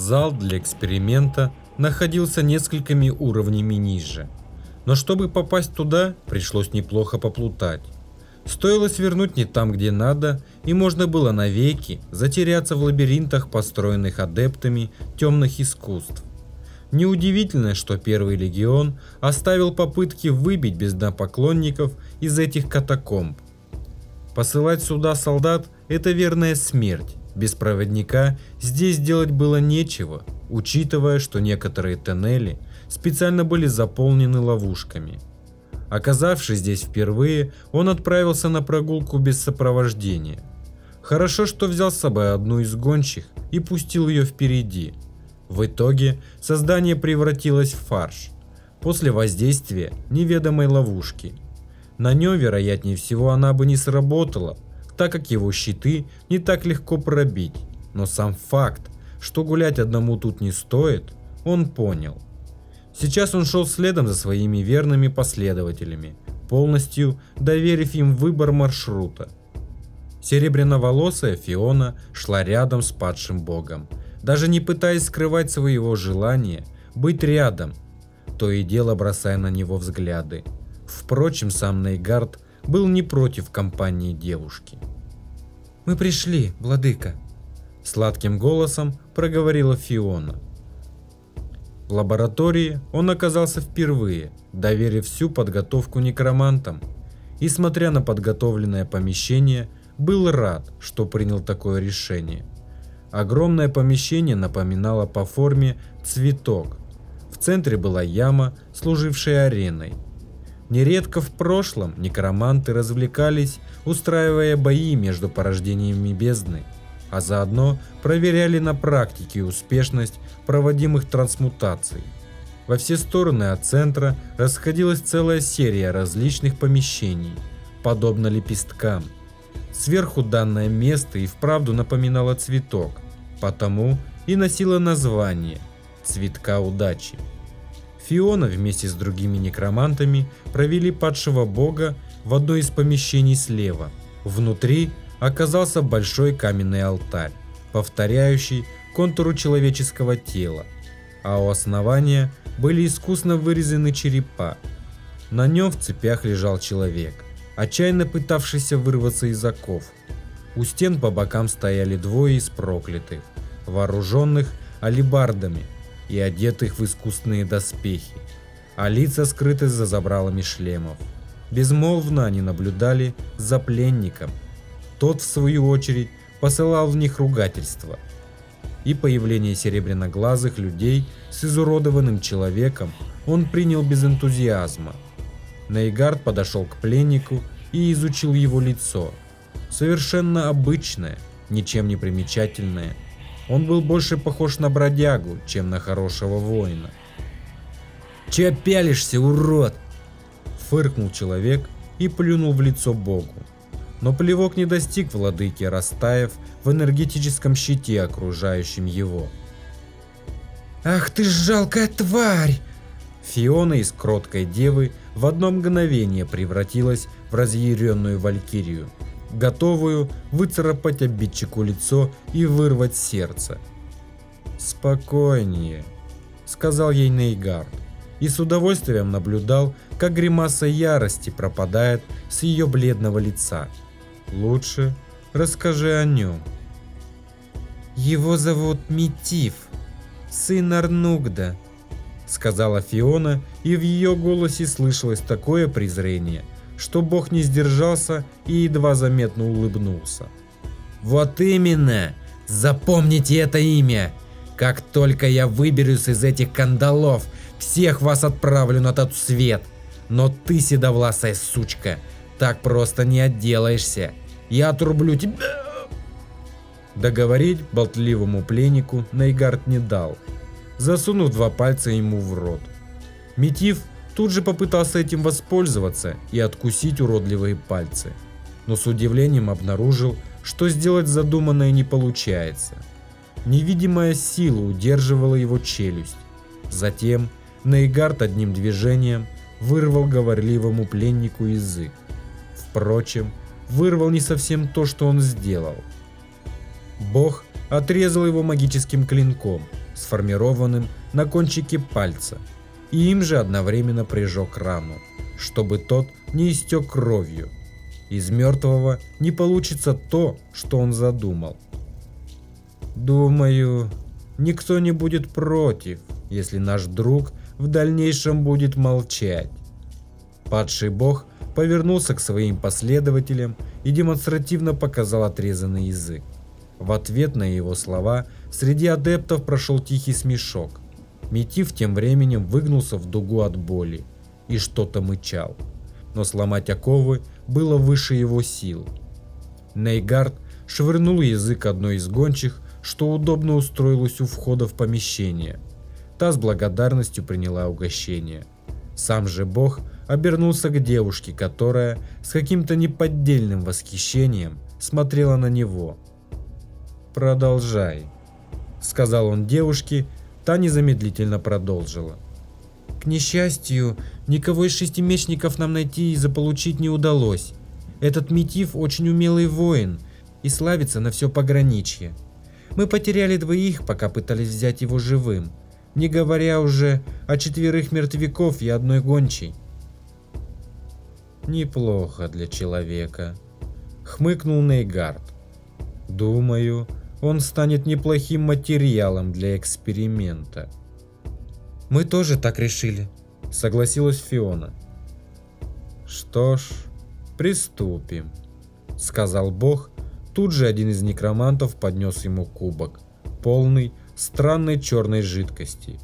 Зал для эксперимента находился несколькими уровнями ниже. Но чтобы попасть туда, пришлось неплохо поплутать. Стоило свернуть не там, где надо, и можно было навеки затеряться в лабиринтах, построенных адептами темных искусств. Неудивительно, что Первый Легион оставил попытки выбить безднопоклонников из этих катакомб. Посылать сюда солдат – это верная смерть. Без проводника здесь делать было нечего, учитывая, что некоторые тоннели специально были заполнены ловушками. Оказавшись здесь впервые, он отправился на прогулку без сопровождения. Хорошо, что взял с собой одну из гончих и пустил ее впереди – в итоге создание превратилось в фарш после воздействия неведомой ловушки. На нем, вероятнее всего, она бы не сработала, так как его щиты не так легко пробить. Но сам факт, что гулять одному тут не стоит, он понял. Сейчас он шел следом за своими верными последователями, полностью доверив им выбор маршрута. Серебряноволосая Фиона шла рядом с падшим богом, даже не пытаясь скрывать своего желания быть рядом, то и дело бросая на него взгляды. Впрочем, сам Нейгард был не против компании девушки. «Мы пришли, владыка», — сладким голосом проговорила Фиона. В лаборатории он оказался впервые, доверив всю подготовку некромантам, и, смотря на подготовленное помещение, был рад, что принял такое решение. Огромное помещение напоминало по форме цветок. В центре была яма, служившая ареной. Нередко в прошлом некроманты развлекались, устраивая бои между порождениями бездны, а заодно проверяли на практике успешность проводимых трансмутаций. Во все стороны от центра расходилась целая серия различных помещений, подобно лепесткам – Сверху данное место и вправду напоминало цветок, потому и носило название «Цветка удачи». Фиона вместе с другими некромантами провели падшего бога в одно из помещений слева. Внутри оказался большой каменный алтарь, повторяющий контуру человеческого тела, а у основания были искусно вырезаны черепа. На нем в цепях лежал человек – отчаянно пытавшийся вырваться из оков. У стен по бокам стояли двое из проклятых, вооруженных алибардами и одетых в искусственные доспехи, а лица скрыты за забралами шлемов. Безмолвно они наблюдали за пленником. Тот, в свою очередь, посылал в них ругательства. И появление серебряноглазых людей с изуродованным человеком он принял без энтузиазма – Нейгард подошел к пленнику и изучил его лицо. Совершенно обычное, ничем не примечательное. Он был больше похож на бродягу, чем на хорошего воина. «Че пялишься, урод?» Фыркнул человек и плюнул в лицо богу. Но плевок не достиг владыки, растаяв в энергетическом щите, окружающем его. «Ах ты жалкая тварь!» Фиона из кроткой девы в одно мгновение превратилась в разъяренную валькирию, готовую выцарапать обидчику лицо и вырвать сердце. «Спокойнее», — сказал ей Нейгард, и с удовольствием наблюдал, как гримаса ярости пропадает с ее бледного лица. «Лучше расскажи о нем». «Его зовут Митив, сын Арнугда», сказала Фиона, и в ее голосе слышалось такое презрение, что бог не сдержался и едва заметно улыбнулся. «Вот именно! Запомните это имя! Как только я выберусь из этих кандалов, всех вас отправлю на тот свет! Но ты, седовласая сучка, так просто не отделаешься! Я отрублю тебя!» Договорить болтливому пленнику Нейгард не дал, засунув два пальца ему в рот. Метив тут же попытался этим воспользоваться и откусить уродливые пальцы, но с удивлением обнаружил, что сделать задуманное не получается. Невидимая сила удерживала его челюсть. Затем Нейгард одним движением вырвал говорливому пленнику язык. Впрочем, вырвал не совсем то, что он сделал. Бог отрезал его магическим клинком – сформированным на кончике пальца, и им же одновременно прижег рану, чтобы тот не истек кровью. Из мертвого не получится то, что он задумал. Думаю, никто не будет против, если наш друг в дальнейшем будет молчать. Падший бог повернулся к своим последователям и демонстративно показал отрезанный язык. В ответ на его слова среди адептов прошел тихий смешок. Метив тем временем выгнулся в дугу от боли и что-то мычал. Но сломать оковы было выше его сил. Нейгард швырнул язык одной из гончих, что удобно устроилась у входа в помещение. Та с благодарностью приняла угощение. Сам же бог обернулся к девушке, которая с каким-то неподдельным восхищением смотрела на него. «Продолжай», — сказал он девушке, та незамедлительно продолжила. «К несчастью, никого из шестимечников нам найти и заполучить не удалось. Этот Метив очень умелый воин и славится на все пограничье. Мы потеряли двоих, пока пытались взять его живым, не говоря уже о четверых мертвяков и одной гончей. Неплохо для человека, хмыкнул Нейгард. Думаю, он станет неплохим материалом для эксперимента. Мы тоже так решили, согласилась Фиона. Что ж, приступим, сказал Бог. Тут же один из некромантов поднес ему кубок, полный странной черной жидкости.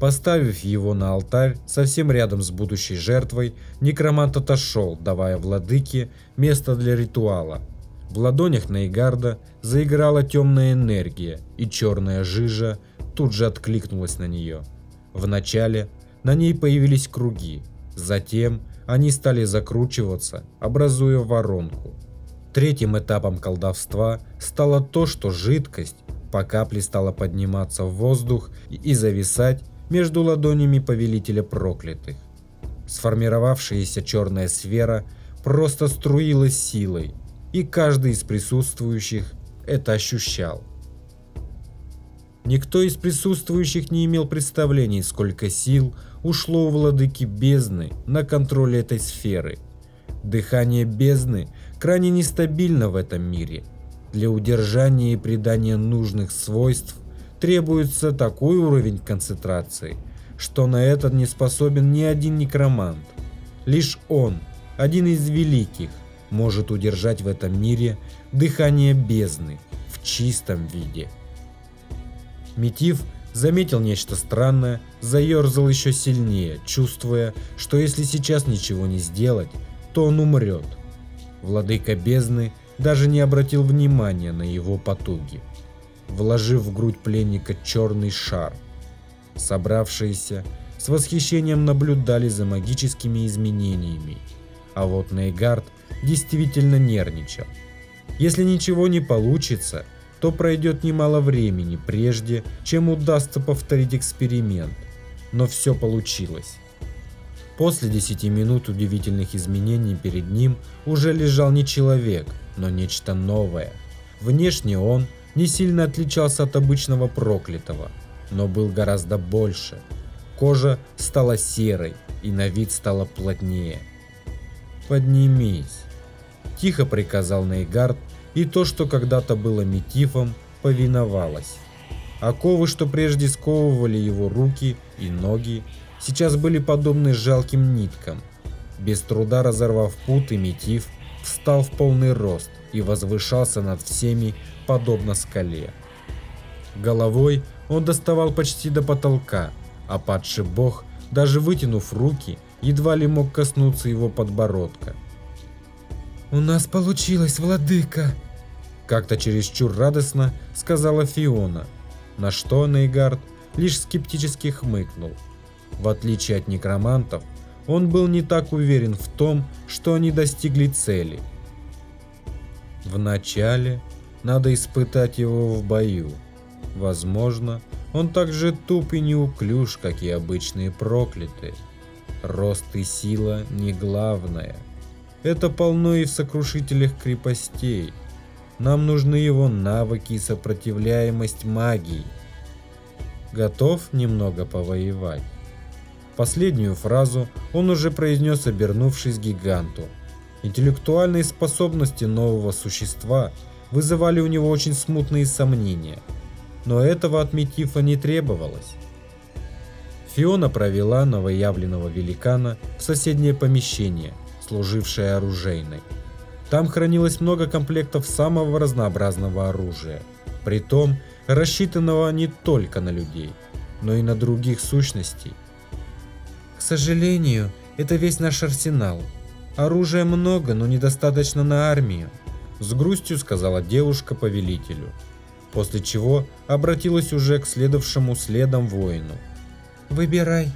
Поставив его на алтарь совсем рядом с будущей жертвой, некромант отошел, давая владыке место для ритуала. В ладонях Нейгарда заиграла темная энергия, и черная жижа тут же откликнулась на нее. Вначале на ней появились круги, затем они стали закручиваться, образуя воронку. Третьим этапом колдовства стало то, что жидкость по капле стала подниматься в воздух и зависать между ладонями повелителя проклятых. Сформировавшаяся черная сфера просто струилась силой, и каждый из присутствующих это ощущал. Никто из присутствующих не имел представления, сколько сил ушло у владыки бездны на контроль этой сферы. Дыхание бездны крайне нестабильно в этом мире. Для удержания и придания нужных свойств требуется такой уровень концентрации, что на этот не способен ни один некромант. Лишь он, один из великих, может удержать в этом мире дыхание бездны в чистом виде. Метив заметил нечто странное, заерзал еще сильнее, чувствуя, что если сейчас ничего не сделать, то он умрет. Владыка бездны даже не обратил внимания на его потуги вложив в грудь пленника черный шар. Собравшиеся с восхищением наблюдали за магическими изменениями, а вот Нейгард действительно нервничал. Если ничего не получится, то пройдет немало времени, прежде чем удастся повторить эксперимент. Но все получилось. После 10 минут удивительных изменений перед ним уже лежал не человек, но нечто новое. Внешне он не сильно отличался от обычного проклятого, но был гораздо больше. Кожа стала серой и на вид стала плотнее. «Поднимись», – тихо приказал Нейгард, и то, что когда-то было метифом, повиновалось. Оковы, что прежде сковывали его руки и ноги, сейчас были подобны жалким ниткам. Без труда разорвав пут и метив, встал в полный рост и возвышался над всеми подобно скале. Головой он доставал почти до потолка, а падший бог, даже вытянув руки, едва ли мог коснуться его подбородка. «У нас получилось, владыка!» Как-то чересчур радостно сказала Фиона, на что Нейгард лишь скептически хмыкнул. В отличие от некромантов, он был не так уверен в том, что они достигли цели. Вначале надо испытать его в бою. Возможно, он так же туп и неуклюж, как и обычные проклятые. Рост и сила не главное. Это полно и в сокрушителях крепостей. Нам нужны его навыки и сопротивляемость магии. готов немного повоевать. Последнюю фразу он уже произнес, обернувшись гиганту. Интеллектуальные способности нового существа вызывали у него очень смутные сомнения, но этого от Метифа не требовалось. Фиона провела новоявленного великана в соседнее помещение, служившее оружейной. Там хранилось много комплектов самого разнообразного оружия, притом рассчитанного не только на людей, но и на других сущностей. К сожалению, это весь наш арсенал. Оружия много, но недостаточно на армию, с грустью сказала девушка повелителю, после чего обратилась уже к следовавшему следом воину. Выбирай.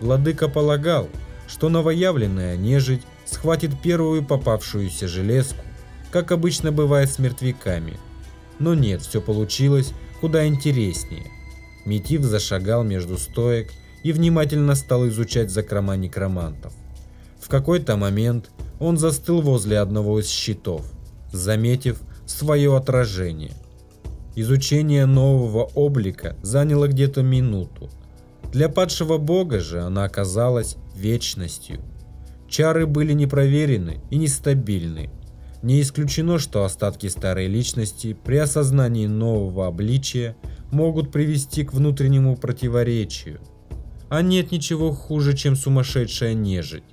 Владыка полагал, что новоявленная нежить схватит первую попавшуюся железку, как обычно бывает с мертвяками. Но нет, все получилось куда интереснее. Метив зашагал между стоек и внимательно стал изучать закрома некромантов. В какой-то момент он застыл возле одного из щитов, заметив свое отражение. Изучение нового облика заняло где-то минуту. Для падшего бога же она оказалась вечностью. Чары были непроверены и нестабильны. Не исключено, что остатки старой личности при осознании нового обличия могут привести к внутреннему противоречию. А нет ничего хуже, чем сумасшедшая нежить.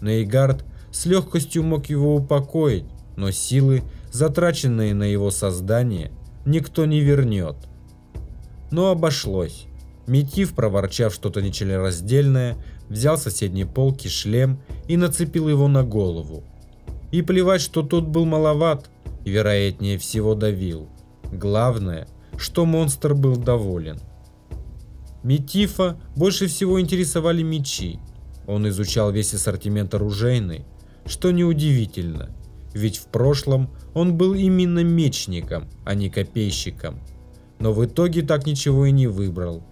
Нейгард с легкостью мог его упокоить, но силы, затраченные на его создание, никто не вернет. Но обошлось. Метив, проворчав что-то нечленораздельное, взял с соседней полки шлем и нацепил его на голову. И плевать, что тот был маловат вероятнее всего, давил. Главное, что монстр был доволен. Метифа больше всего интересовали мечи. Он изучал весь ассортимент оружейный, что неудивительно, ведь в прошлом он был именно мечником, а не копейщиком. Но в итоге так ничего и не выбрал.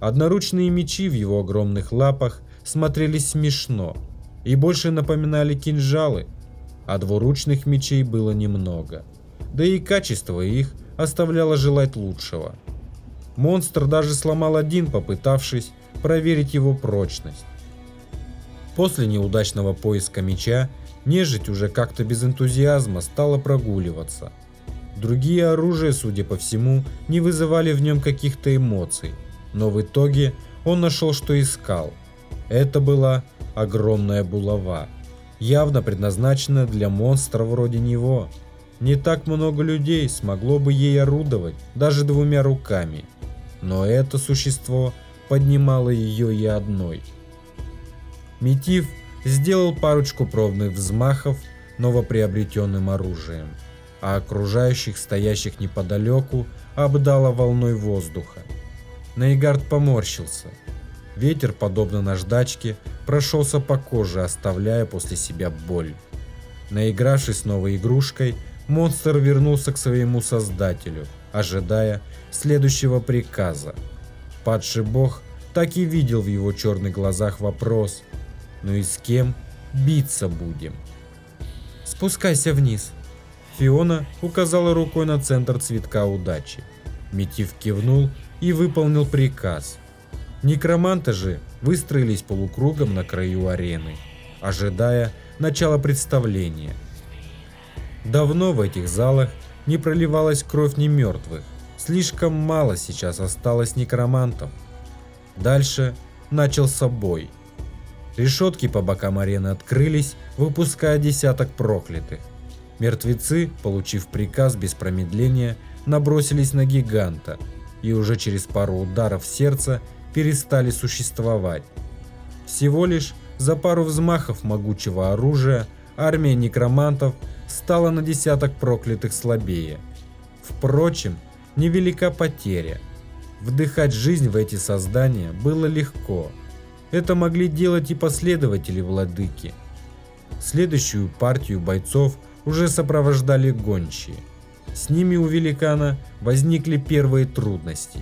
Одноручные мечи в его огромных лапах смотрелись смешно и больше напоминали кинжалы, а двуручных мечей было немного. Да и качество их оставляло желать лучшего. Монстр даже сломал один, попытавшись проверить его прочность. После неудачного поиска меча, нежить уже как-то без энтузиазма стала прогуливаться. Другие оружия, судя по всему, не вызывали в нем каких-то эмоций, но в итоге он нашел, что искал. Это была огромная булава, явно предназначенная для монстра вроде него. Не так много людей смогло бы ей орудовать даже двумя руками, но это существо поднимало ее и одной – Метив сделал парочку пробных взмахов новоприобретенным оружием, а окружающих, стоящих неподалеку, обдало волной воздуха. Нейгард поморщился. Ветер, подобно наждачке, прошелся по коже, оставляя после себя боль. Наигравшись новой игрушкой, монстр вернулся к своему создателю, ожидая следующего приказа. Падший бог так и видел в его черных глазах вопрос, ну и с кем биться будем? Спускайся вниз. Фиона указала рукой на центр цветка удачи. Метив кивнул и выполнил приказ. Некроманты же выстроились полукругом на краю арены, ожидая начала представления. Давно в этих залах не проливалась кровь не мертвых, слишком мало сейчас осталось некромантов. Дальше начался бой. Решетки по бокам арены открылись, выпуская десяток проклятых. Мертвецы, получив приказ без промедления, набросились на гиганта и уже через пару ударов сердца перестали существовать. Всего лишь за пару взмахов могучего оружия армия некромантов стала на десяток проклятых слабее. Впрочем, невелика потеря. Вдыхать жизнь в эти создания было легко – это могли делать и последователи владыки. Следующую партию бойцов уже сопровождали гончие. С ними у великана возникли первые трудности.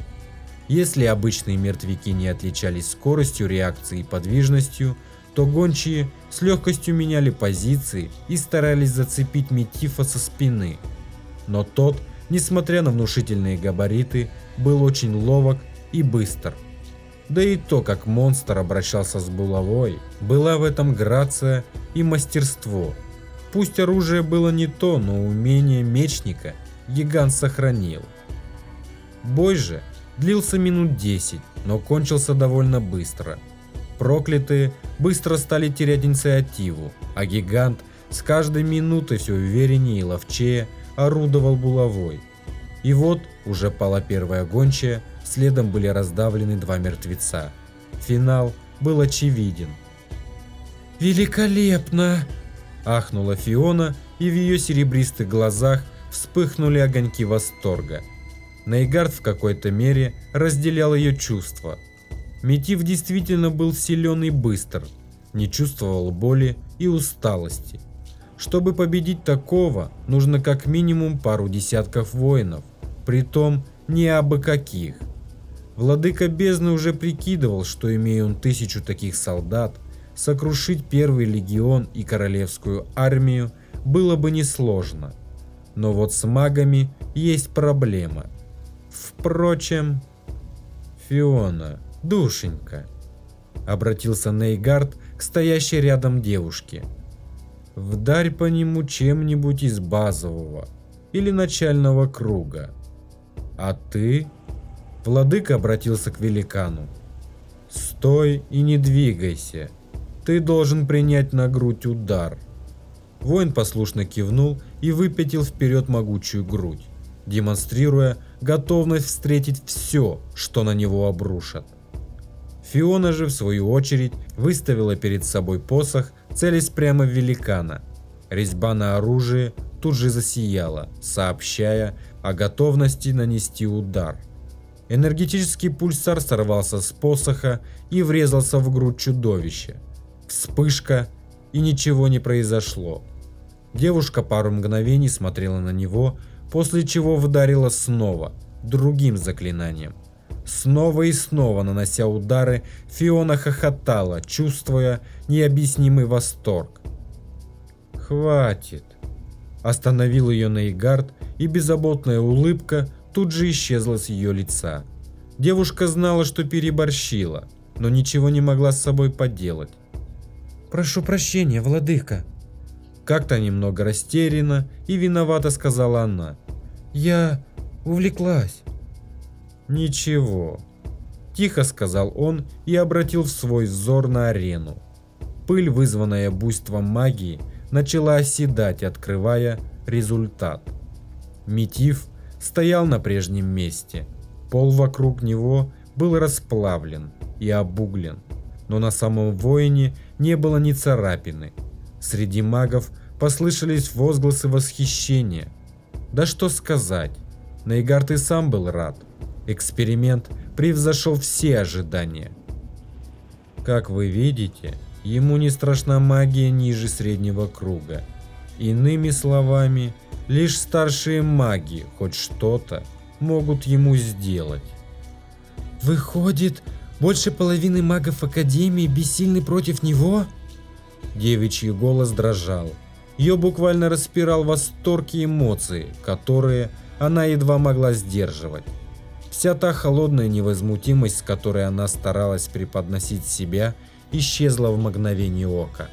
Если обычные мертвяки не отличались скоростью реакции и подвижностью, то гончие с легкостью меняли позиции и старались зацепить Метифа со спины. Но тот несмотря на внушительные габариты, был очень ловок и быстр. Да и то, как монстр обращался с булавой, была в этом грация и мастерство. Пусть оружие было не то, но умение мечника гигант сохранил. Бой же длился минут 10, но кончился довольно быстро. Проклятые быстро стали терять инициативу, а гигант с каждой минутой все увереннее и ловчее орудовал булавой. И вот уже пала первая гончая, следом были раздавлены два мертвеца. Финал был очевиден. «Великолепно!» – ахнула Фиона, и в ее серебристых глазах вспыхнули огоньки восторга. Нейгард в какой-то мере разделял ее чувства. Метив действительно был силен и быстр, не чувствовал боли и усталости. Чтобы победить такого, нужно как минимум пару десятков воинов, притом не абы каких. Владыка бездны уже прикидывал, что имея он тысячу таких солдат, сокрушить первый легион и королевскую армию было бы несложно. Но вот с магами есть проблема. Впрочем, Фиона, душенька, обратился Нейгард к стоящей рядом девушке. Вдарь по нему чем-нибудь из базового или начального круга. А ты? Владыка обратился к великану. Стой и не двигайся. Ты должен принять на грудь удар. Воин послушно кивнул и выпятил вперед могучую грудь, демонстрируя готовность встретить все, что на него обрушат. Фиона же, в свою очередь, выставила перед собой посох, целясь прямо в великана. Резьба на оружие тут же засияла, сообщая о готовности нанести удар. Энергетический пульсар сорвался с посоха и врезался в грудь чудовища. Вспышка, и ничего не произошло. Девушка пару мгновений смотрела на него, после чего вдарила снова, другим заклинанием. Снова и снова нанося удары, Фиона хохотала, чувствуя необъяснимый восторг. «Хватит!» Остановил ее Нейгард, и беззаботная улыбка тут же исчезла с ее лица. Девушка знала, что переборщила, но ничего не могла с собой поделать. «Прошу прощения, владыка!» Как-то немного растеряна и виновата сказала она. «Я увлеклась». «Ничего», – тихо сказал он и обратил свой взор на арену. Пыль, вызванная буйством магии, начала оседать, открывая результат. Метив стоял на прежнем месте. Пол вокруг него был расплавлен и обуглен, но на самом воине не было ни царапины. Среди магов послышались возгласы восхищения. Да что сказать, Нейгард и сам был рад. Эксперимент превзошел все ожидания. Как вы видите, ему не страшна магия ниже среднего круга. Иными словами, лишь старшие маги хоть что-то могут ему сделать. Выходит, больше половины магов Академии бессильны против него? Девичий голос дрожал. Ее буквально распирал восторг и эмоции, которые она едва могла сдерживать. Вся та холодная невозмутимость, с которой она старалась преподносить себя, исчезла в мгновение ока.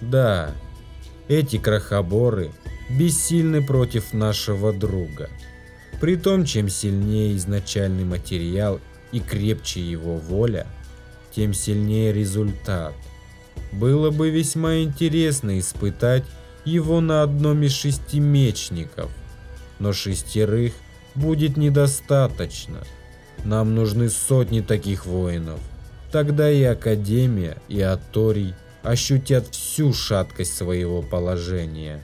Да, эти крохоборы бессильны против нашего друга. Притом, чем сильнее изначальный материал и крепче его воля, тем сильнее результат. Было бы весьма интересно испытать его на одном из шести мечников, но шестерых будет недостаточно. Нам нужны сотни таких воинов. Тогда и Академия, и Аторий ощутят всю шаткость своего положения.